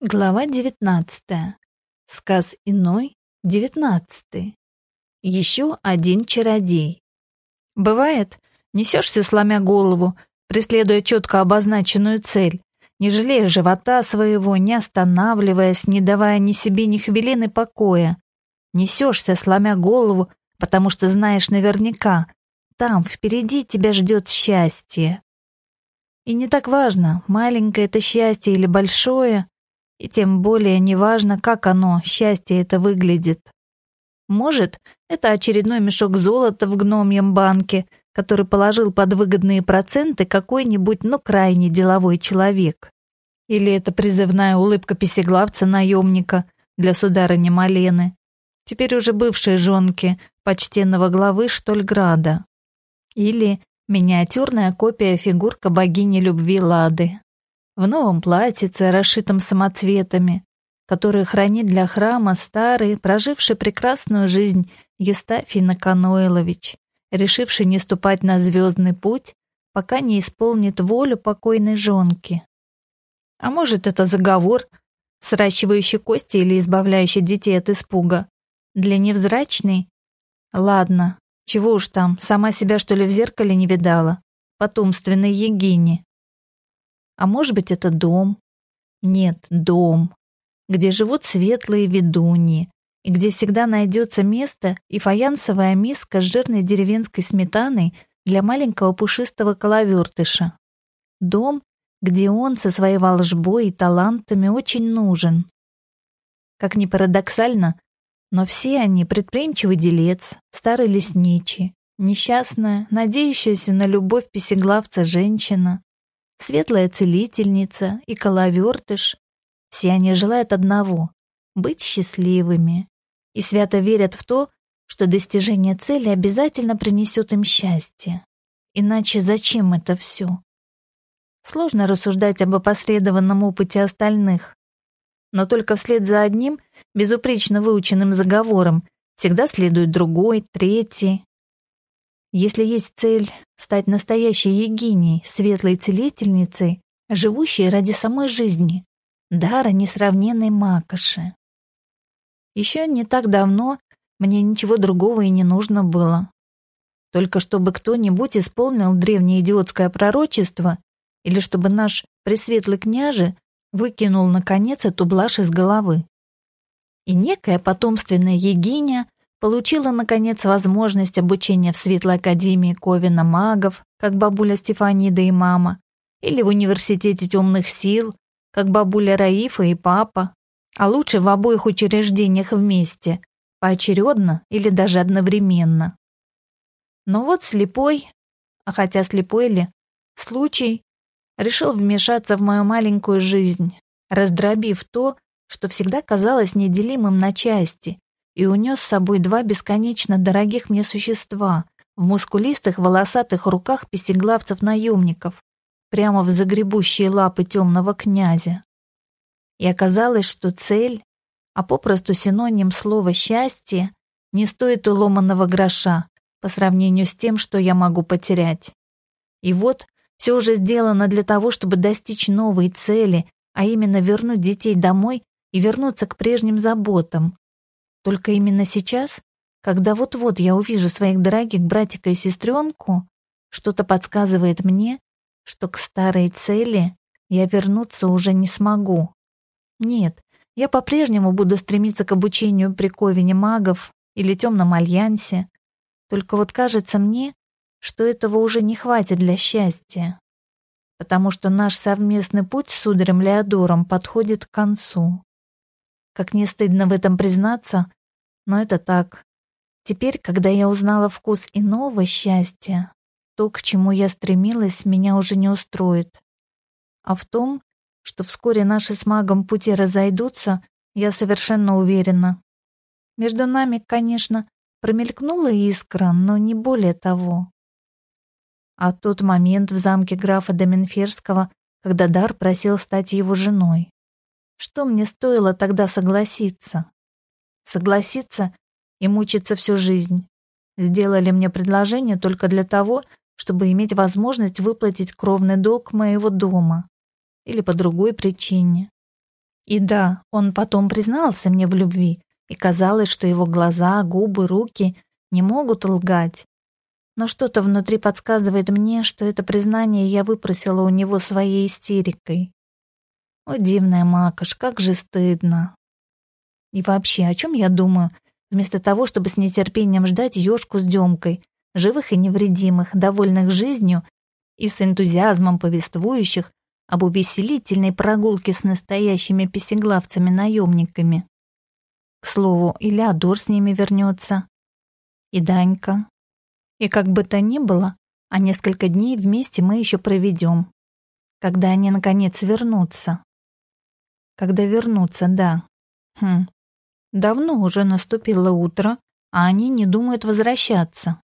Глава девятнадцатая. Сказ иной, девятнадцатый. Еще один чародей. Бывает, несешься, сломя голову, преследуя четко обозначенную цель, не жалея живота своего, не останавливаясь, не давая ни себе ни хвилины покоя. Несешься, сломя голову, потому что знаешь наверняка, там, впереди тебя ждет счастье. И не так важно, маленькое это счастье или большое, и тем более неважно, как оно, счастье это выглядит. Может, это очередной мешок золота в гномьем банке, который положил под выгодные проценты какой-нибудь, но крайне деловой человек. Или это призывная улыбка песеглавца-наемника для сударыни Малены, теперь уже бывшей жонки почтенного главы Штольграда. Или миниатюрная копия фигурка богини любви Лады в новом платьице, расшитом самоцветами, которое хранит для храма старый, проживший прекрасную жизнь Естафий Наканойлович, решивший не ступать на звездный путь, пока не исполнит волю покойной жонки. А может, это заговор, сращивающий кости или избавляющий детей от испуга? Для невзрачной? Ладно, чего уж там, сама себя что ли в зеркале не видала? Потомственной Егине. А может быть, это дом? Нет, дом, где живут светлые ведуньи, и где всегда найдется место и фаянсовая миска с жирной деревенской сметаной для маленького пушистого коловертыша. Дом, где он со своей волжбой и талантами очень нужен. Как ни парадоксально, но все они предприимчивый делец, старый лесничий, несчастная, надеющаяся на любовь песеглавца женщина, светлая целительница и коловертыш. Все они желают одного — быть счастливыми и свято верят в то, что достижение цели обязательно принесет им счастье. Иначе зачем это все? Сложно рассуждать об опосредованном опыте остальных. Но только вслед за одним, безупречно выученным заговором, всегда следует другой, третий, если есть цель стать настоящей Егиней, светлой целительницей, живущей ради самой жизни, дара несравненной Макоши. Еще не так давно мне ничего другого и не нужно было. Только чтобы кто-нибудь исполнил древнее идиотское пророчество или чтобы наш пресветлый княже выкинул, наконец, эту блажь из головы. И некая потомственная Егиня Получила, наконец, возможность обучения в Светлой Академии Ковина магов, как бабуля Стефанида и мама, или в Университете темных сил, как бабуля Раифа и папа, а лучше в обоих учреждениях вместе, поочередно или даже одновременно. Но вот слепой, а хотя слепой ли, случай решил вмешаться в мою маленькую жизнь, раздробив то, что всегда казалось неделимым на части, и унес с собой два бесконечно дорогих мне существа в мускулистых волосатых руках песеглавцев-наемников, прямо в загребущие лапы темного князя. И оказалось, что цель, а попросту синоним слова «счастье», не стоит и ломаного гроша по сравнению с тем, что я могу потерять. И вот все уже сделано для того, чтобы достичь новой цели, а именно вернуть детей домой и вернуться к прежним заботам, только именно сейчас, когда вот-вот я увижу своих дорогих братика и сестренку, что-то подсказывает мне, что к старой цели я вернуться уже не смогу. Нет, я по-прежнему буду стремиться к обучению при Ковине магов или темном альянсе. Только вот кажется мне, что этого уже не хватит для счастья. Потому что наш совместный путь с сударем Леодором подходит к концу. Как не стыдно в этом признаться, но это так. Теперь, когда я узнала вкус иного счастья, то, к чему я стремилась, меня уже не устроит. А в том, что вскоре наши с магом пути разойдутся, я совершенно уверена. Между нами, конечно, промелькнула искра, но не более того. А тот момент в замке графа Доменферского, когда Дар просил стать его женой. Что мне стоило тогда согласиться? согласиться и мучиться всю жизнь. Сделали мне предложение только для того, чтобы иметь возможность выплатить кровный долг моего дома или по другой причине. И да, он потом признался мне в любви, и казалось, что его глаза, губы, руки не могут лгать. Но что-то внутри подсказывает мне, что это признание я выпросила у него своей истерикой. О, дивная макаш, как же стыдно. И вообще, о чем я думаю, вместо того, чтобы с нетерпением ждать ёшку с Демкой, живых и невредимых, довольных жизнью и с энтузиазмом повествующих об увеселительной прогулке с настоящими песеглавцами-наемниками. К слову, и Леодор с ними вернется, и Данька. И как бы то ни было, а несколько дней вместе мы еще проведем, когда они наконец вернутся. Когда вернутся, да. Хм. Давно уже наступило утро, а они не думают возвращаться.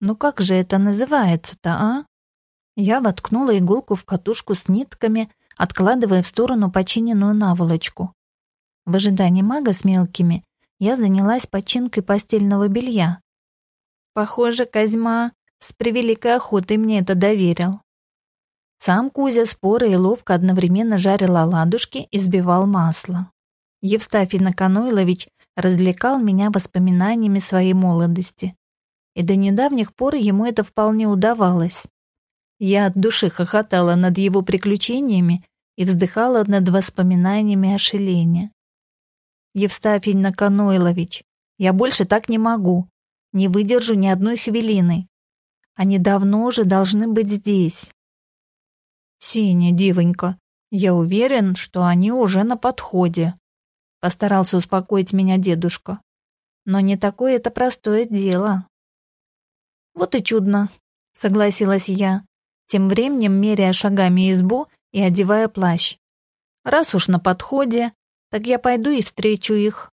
Ну как же это называется-то, а? Я воткнула иголку в катушку с нитками, откладывая в сторону починенную наволочку. В ожидании мага с мелкими я занялась починкой постельного белья. Похоже, Козьма с превеликой охотой мне это доверил. Сам Кузя споро и ловко одновременно жарил оладушки и сбивал масло. Евстафий Наканойлович развлекал меня воспоминаниями своей молодости. И до недавних пор ему это вполне удавалось. Я от души хохотала над его приключениями и вздыхала над воспоминаниями о Шелене. «Евстафий Наканойлович, я больше так не могу. Не выдержу ни одной хвилины. Они давно уже должны быть здесь». «Синя, дивонька, я уверен, что они уже на подходе», постарался успокоить меня дедушка. «Но не такое это простое дело». «Вот и чудно», — согласилась я, тем временем меряя шагами избу и одевая плащ. «Раз уж на подходе, так я пойду и встречу их».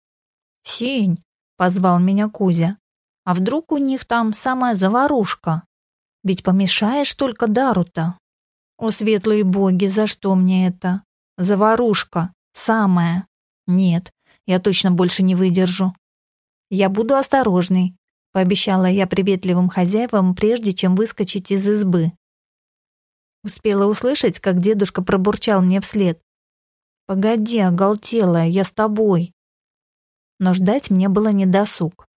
«Сень», — позвал меня Кузя, «а вдруг у них там самая заварушка? Ведь помешаешь только дару-то». «О, светлые боги, за что мне это? Заварушка, самая. Нет, я точно больше не выдержу. Я буду осторожной», — пообещала я приветливым хозяевам, прежде чем выскочить из избы. Успела услышать, как дедушка пробурчал мне вслед. «Погоди, оголтелая, я с тобой». Но ждать мне было недосуг,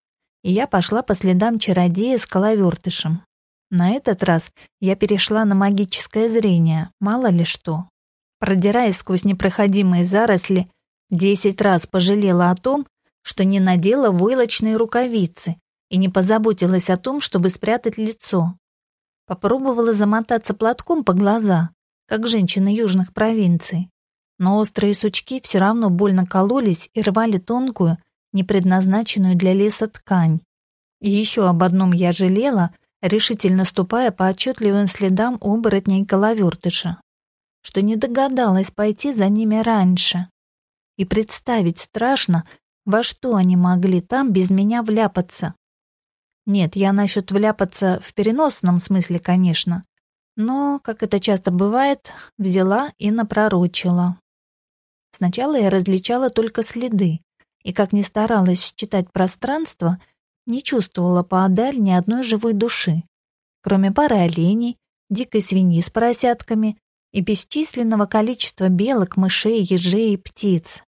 и я пошла по следам чародея с коловертышем. На этот раз я перешла на магическое зрение, мало ли что. Продираясь сквозь непроходимые заросли, десять раз пожалела о том, что не надела войлочные рукавицы и не позаботилась о том, чтобы спрятать лицо. Попробовала замотаться платком по глаза, как женщины южных провинций. Но острые сучки все равно больно кололись и рвали тонкую, непредназначенную для леса ткань. И еще об одном я жалела, решительно ступая по отчетливым следам оборотней головертыша, что не догадалась пойти за ними раньше. И представить страшно, во что они могли там без меня вляпаться. Нет, я насчет вляпаться в переносном смысле, конечно. Но, как это часто бывает, взяла и напророчила. Сначала я различала только следы, и, как ни старалась читать пространство, не чувствовала поодаль ни одной живой души, кроме пары оленей, дикой свиньи с поросятками и бесчисленного количества белок, мышей, ежей и птиц.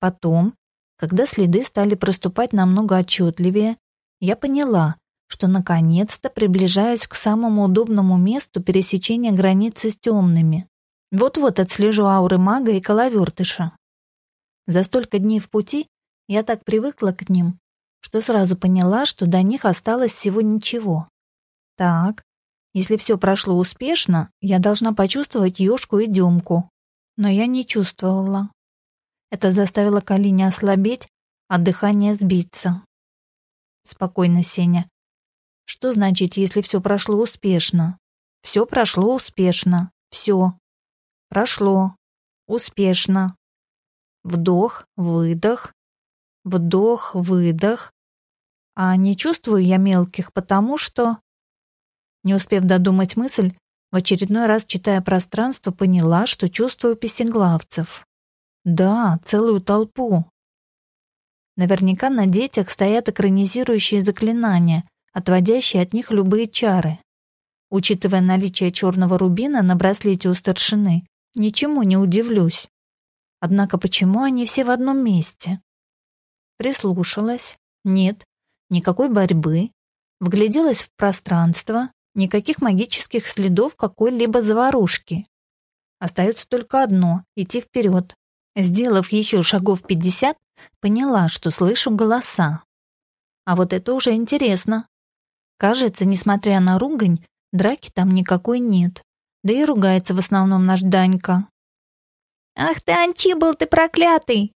Потом, когда следы стали проступать намного отчетливее, я поняла, что наконец-то приближаюсь к самому удобному месту пересечения границы с темными. Вот-вот отслежу ауры мага и коловертыша. За столько дней в пути я так привыкла к ним, что сразу поняла, что до них осталось всего ничего. Так, если все прошло успешно, я должна почувствовать ёшку и Демку. Но я не чувствовала. Это заставило Калине ослабеть, а дыхание сбиться. Спокойно, Сеня. Что значит, если все прошло успешно? Все прошло успешно. Все. Прошло. Успешно. Вдох, выдох. Вдох, выдох. А не чувствую я мелких, потому что... Не успев додумать мысль, в очередной раз, читая пространство, поняла, что чувствую песеглавцев. Да, целую толпу. Наверняка на детях стоят экранизирующие заклинания, отводящие от них любые чары. Учитывая наличие черного рубина на браслете у старшины, ничему не удивлюсь. Однако почему они все в одном месте? Прислушалась. Нет, никакой борьбы. Вгляделась в пространство. Никаких магических следов какой-либо заварушки. Остается только одно — идти вперед. Сделав еще шагов пятьдесят, поняла, что слышу голоса. А вот это уже интересно. Кажется, несмотря на ругань, драки там никакой нет. Да и ругается в основном наш Данька. «Ах ты, Анчибл, ты проклятый!»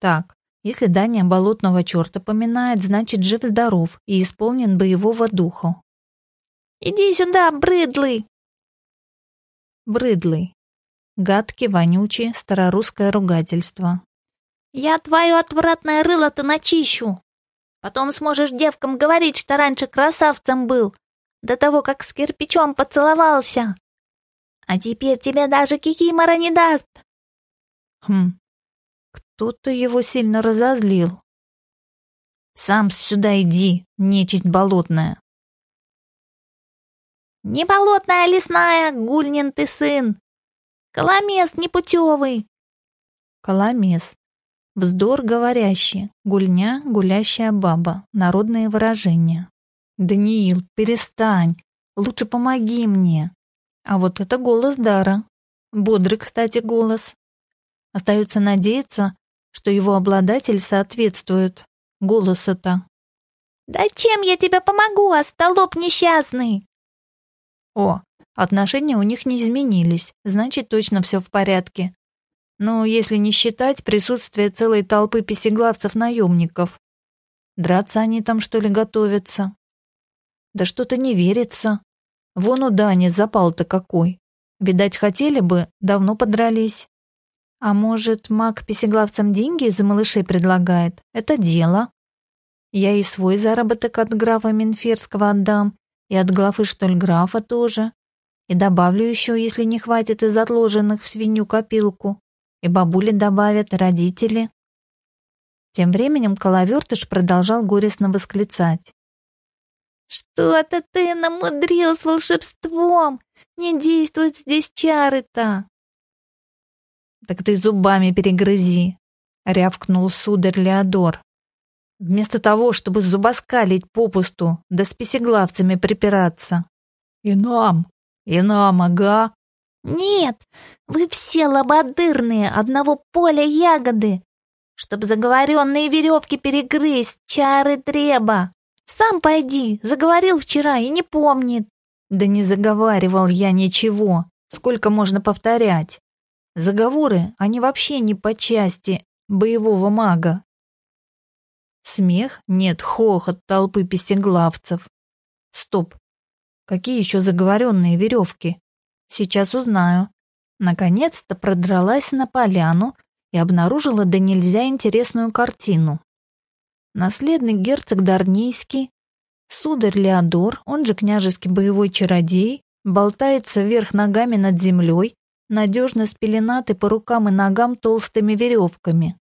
Так, если Даня болотного черта поминает, значит жив-здоров и исполнен боевого духа. «Иди сюда, брыдлый!» Брыдлый. Гадкий, вонючий, старорусское ругательство. «Я твое отвратное рыло-то начищу! Потом сможешь девкам говорить, что раньше красавцем был, до того, как с кирпичом поцеловался. А теперь тебе даже кикимора не даст!» Хм, кто-то его сильно разозлил. «Сам сюда иди, нечисть болотная!» «Не болотная, а лесная, гульнин ты сын! Коломес непутевый!» Коломес. Вздор говорящий, гульня, гулящая баба, народные выражения. «Даниил, перестань, лучше помоги мне!» А вот это голос Дара. Бодрый, кстати, голос. Остается надеяться, что его обладатель соответствует голосу-то. «Да чем я тебе помогу, остолоп несчастный?» О, отношения у них не изменились, значит, точно все в порядке. Но если не считать присутствие целой толпы песеглавцев-наемников. Драться они там, что ли, готовятся? Да что-то не верится. Вон у Дани запал-то какой. Видать, хотели бы, давно подрались. А может, маг песеглавцам деньги за малышей предлагает? Это дело. Я и свой заработок от графа Минферского отдам, и от главы штольграфа тоже. И добавлю еще, если не хватит из отложенных в свинью копилку. И бабули добавят, родители. Тем временем Коловертыш продолжал горестно восклицать. «Что-то ты намудрил с волшебством! Не действуют здесь чары-то!» «Так ты зубами перегрызи!» — рявкнул сударь Леодор. «Вместо того, чтобы зубоскалить попусту, да с песеглавцами припираться!» «И нам! И нам, ага!» «Нет, вы все лободырные, одного поля ягоды! Чтоб заговоренные веревки перегрызть, чары треба! Сам пойди, заговорил вчера и не помнит!» «Да не заговаривал я ничего, сколько можно повторять!» Заговоры, они вообще не по части боевого мага. Смех? Нет, хохот толпы пестеглавцев. Стоп. Какие еще заговоренные веревки? Сейчас узнаю. Наконец-то продралась на поляну и обнаружила да нельзя интересную картину. Наследный герцог Дарнийский, сударь Леодор, он же княжеский боевой чародей, болтается вверх ногами над землей, надежно спеленаты по рукам и ногам толстыми веревками.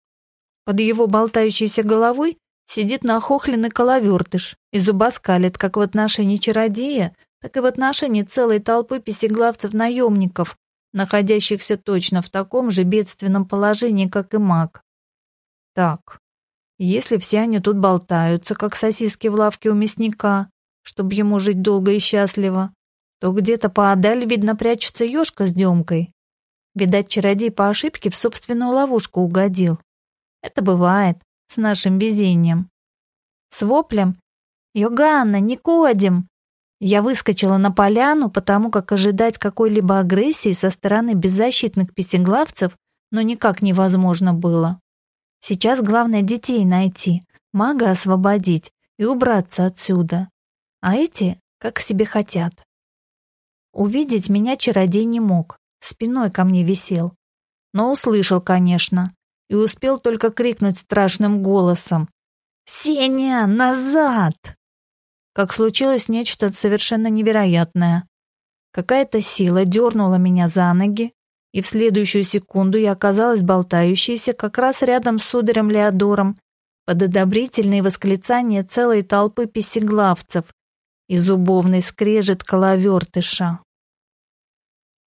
Под его болтающейся головой сидит нахохленный коловертыш и зубоскалит как в отношении чародея, так и в отношении целой толпы песеглавцев-наемников, находящихся точно в таком же бедственном положении, как и маг. Так, если все они тут болтаются, как сосиски в лавке у мясника, чтобы ему жить долго и счастливо, то где-то поодаль, видно, прячется ёшка с Демкой. Видать, чародей по ошибке в собственную ловушку угодил. Это бывает с нашим везением. С воплем «Йоганна, не кодим!» Я выскочила на поляну, потому как ожидать какой-либо агрессии со стороны беззащитных песеглавцев но никак невозможно было. Сейчас главное детей найти, мага освободить и убраться отсюда. А эти как себе хотят. Увидеть меня чародей не мог, спиной ко мне висел. Но услышал, конечно, и успел только крикнуть страшным голосом. «Сеня, назад!» Как случилось нечто совершенно невероятное. Какая-то сила дернула меня за ноги, и в следующую секунду я оказалась болтающейся как раз рядом с сударем Леодором под одобрительные восклицания целой толпы песеглавцев, и зубовный скрежет коловертыша.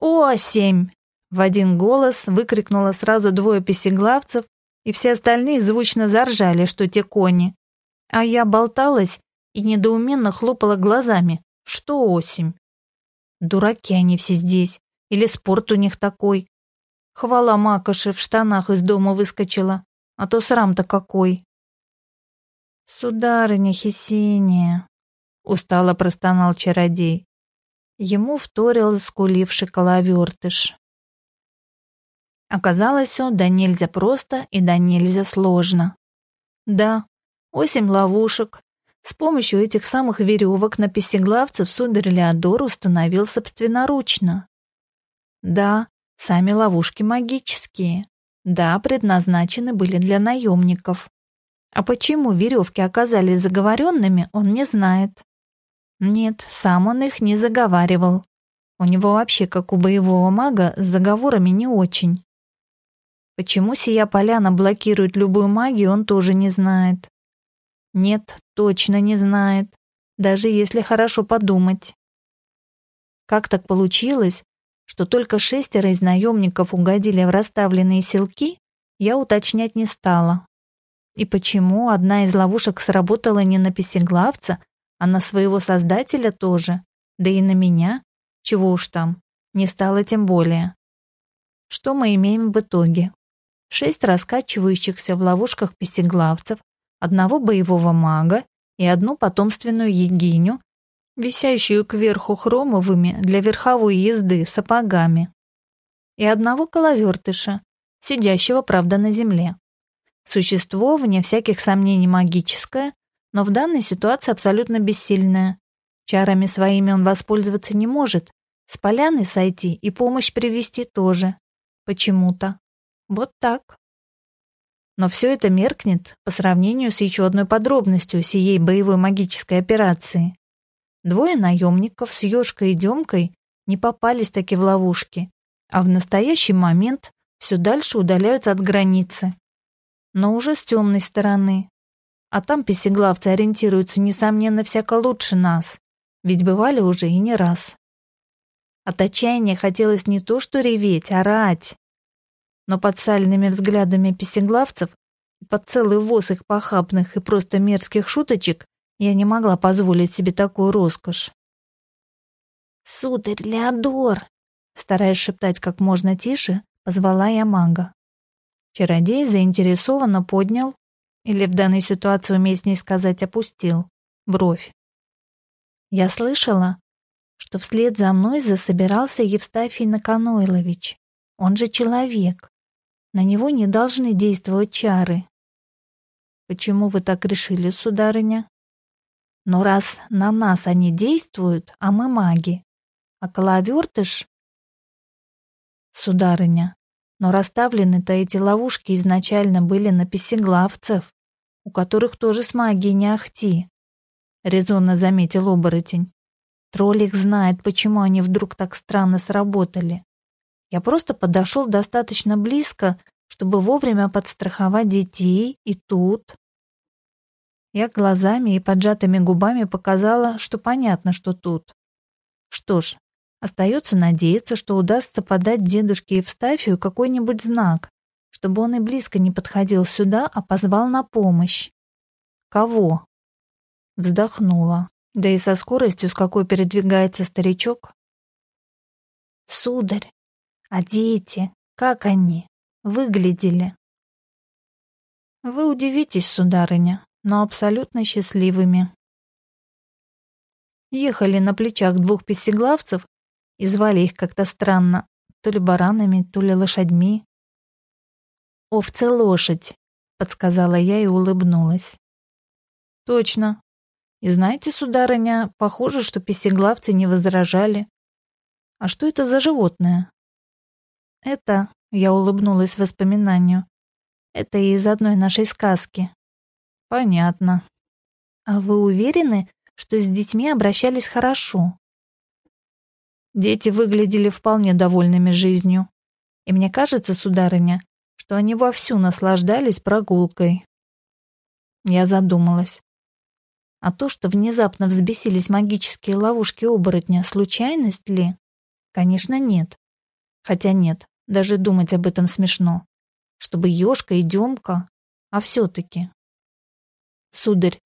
«Осень!» — В один голос выкрикнуло сразу двое песеглавцев, и все остальные звучно заржали, что те кони. А я болталась и недоуменно хлопала глазами. Что осень? Дураки они все здесь. Или спорт у них такой. Хвала Макоши в штанах из дома выскочила. А то срам-то какой. Сударыня Хесения, устало простонал чародей. Ему вторил заскуливший коловертыш. Оказалось все да нельзя просто и да нельзя сложно. Да, восемь ловушек. С помощью этих самых веревок на песеглавцев сударь Леодор установил собственноручно. Да, сами ловушки магические. Да, предназначены были для наемников. А почему веревки оказались заговоренными, он не знает. Нет, сам он их не заговаривал. У него вообще, как у боевого мага, с заговорами не очень. Почему сия поляна блокирует любую магию, он тоже не знает. Нет, точно не знает, даже если хорошо подумать. Как так получилось, что только шестеро из наемников угодили в расставленные селки, я уточнять не стала. И почему одна из ловушек сработала не на песеглавца, а на своего создателя тоже, да и на меня, чего уж там, не стало тем более. Что мы имеем в итоге? шесть раскачивающихся в ловушках песеглавцев, одного боевого мага и одну потомственную егиню, висящую кверху хромовыми для верховой езды сапогами, и одного коловертыша, сидящего, правда, на земле. Существо, вне всяких сомнений, магическое, но в данной ситуации абсолютно бессильное. Чарами своими он воспользоваться не может, с поляны сойти и помощь привести тоже. Почему-то. Вот так. Но все это меркнет по сравнению с еще одной подробностью сией боевой магической операции. Двое наемников с Ёшкой и Демкой не попались таки в ловушки, а в настоящий момент все дальше удаляются от границы. Но уже с темной стороны. А там песеглавцы ориентируются, несомненно, всяко лучше нас, ведь бывали уже и не раз. От отчаяния хотелось не то что реветь, а орать но под сальными взглядами песеглавцев и под целый воз их похабных и просто мерзких шуточек я не могла позволить себе такую роскошь. «Сударь Леодор!» Стараясь шептать как можно тише, позвала я мага. Чародей заинтересованно поднял, или в данной ситуации уместнее сказать опустил, бровь. Я слышала, что вслед за мной засобирался Евстафий Наканойлович. Он же человек. На него не должны действовать чары. Почему вы так решили, сударыня? Но раз на нас они действуют, а мы маги, а коловертыш... Сударыня, но расставлены-то эти ловушки изначально были на песеглавцев, у которых тоже с магией не ахти, — резонно заметил оборотень. Тролль знает, почему они вдруг так странно сработали. Я просто подошел достаточно близко, чтобы вовремя подстраховать детей, и тут... Я глазами и поджатыми губами показала, что понятно, что тут. Что ж, остается надеяться, что удастся подать дедушке Евстафию какой-нибудь знак, чтобы он и близко не подходил сюда, а позвал на помощь. Кого? Вздохнула. Да и со скоростью, с какой передвигается старичок. Сударь, а дети, как они выглядели? Вы удивитесь, сударыня, но абсолютно счастливыми. Ехали на плечах двух песеглавцев и звали их как-то странно, то ли баранами, то ли лошадьми. «Овцы-лошадь», — подсказала я и улыбнулась. «Точно. И знаете, сударыня, похоже, что песеглавцы не возражали. А что это за животное?» Это, я улыбнулась воспоминанию, это из одной нашей сказки. Понятно. А вы уверены, что с детьми обращались хорошо? Дети выглядели вполне довольными жизнью. И мне кажется, сударыня, что они вовсю наслаждались прогулкой. Я задумалась. А то, что внезапно взбесились магические ловушки оборотня, случайность ли? Конечно, нет. Хотя нет, Даже думать об этом смешно. Чтобы Ёшка и Демка, а все-таки. Сударь,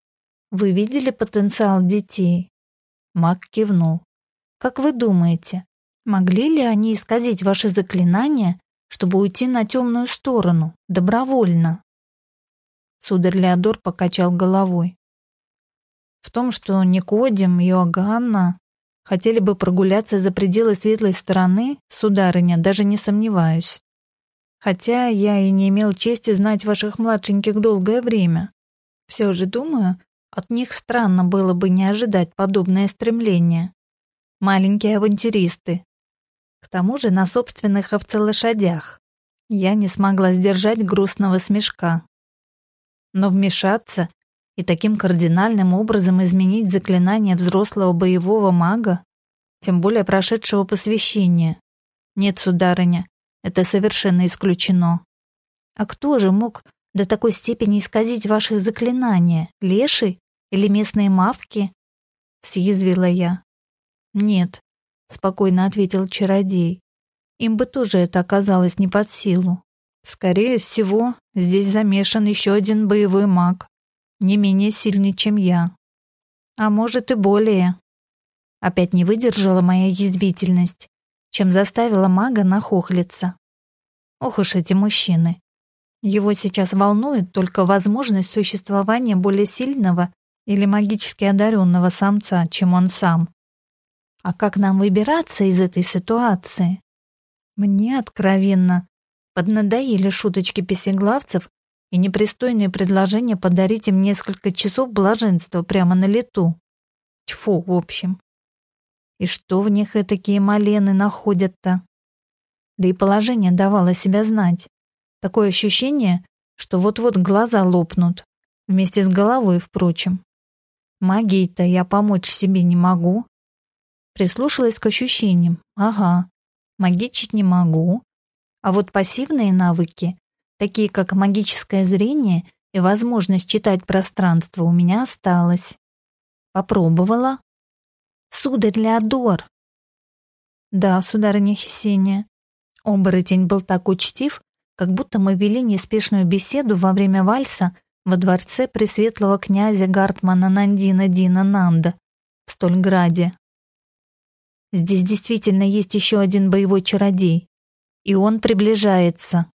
вы видели потенциал детей? Маг кивнул. Как вы думаете, могли ли они исказить ваши заклинания, чтобы уйти на темную сторону, добровольно? Сударь Леодор покачал головой. В том, что Никодим и Иоганна хотели бы прогуляться за пределы светлой стороны, сударыня, даже не сомневаюсь. Хотя я и не имел чести знать ваших младшеньких долгое время. Все же, думаю, от них странно было бы не ожидать подобное стремление. Маленькие авантюристы. К тому же на собственных овцелошадях. Я не смогла сдержать грустного смешка. Но вмешаться и таким кардинальным образом изменить заклинание взрослого боевого мага, тем более прошедшего посвящение. Нет, сударыня, это совершенно исключено. А кто же мог до такой степени исказить ваши заклинания? Леший или местные мавки? Съязвила я. Нет, спокойно ответил чародей. Им бы тоже это оказалось не под силу. Скорее всего, здесь замешан еще один боевой маг, не менее сильный, чем я. А может и более. Опять не выдержала моя язвительность, чем заставила мага нахохлиться. Ох уж эти мужчины. Его сейчас волнует только возможность существования более сильного или магически одаренного самца, чем он сам. А как нам выбираться из этой ситуации? Мне откровенно поднадоели шуточки песеглавцев и непристойные предложения подарить им несколько часов блаженства прямо на лету. Тьфу, в общем. И что в них такие малены находят-то? Да и положение давало себя знать. Такое ощущение, что вот-вот глаза лопнут. Вместе с головой, впрочем. Магией-то я помочь себе не могу. Прислушалась к ощущениям. Ага, магичить не могу. А вот пассивные навыки такие как магическое зрение и возможность читать пространство, у меня осталось. Попробовала. Сударь Леодор. Да, сударыня Хесения. Оборотень был так учтив, как будто мы вели неспешную беседу во время вальса во дворце пресветлого князя Гартмана Нандина Дина Нанда в Стольграде. Здесь действительно есть еще один боевой чародей, и он приближается.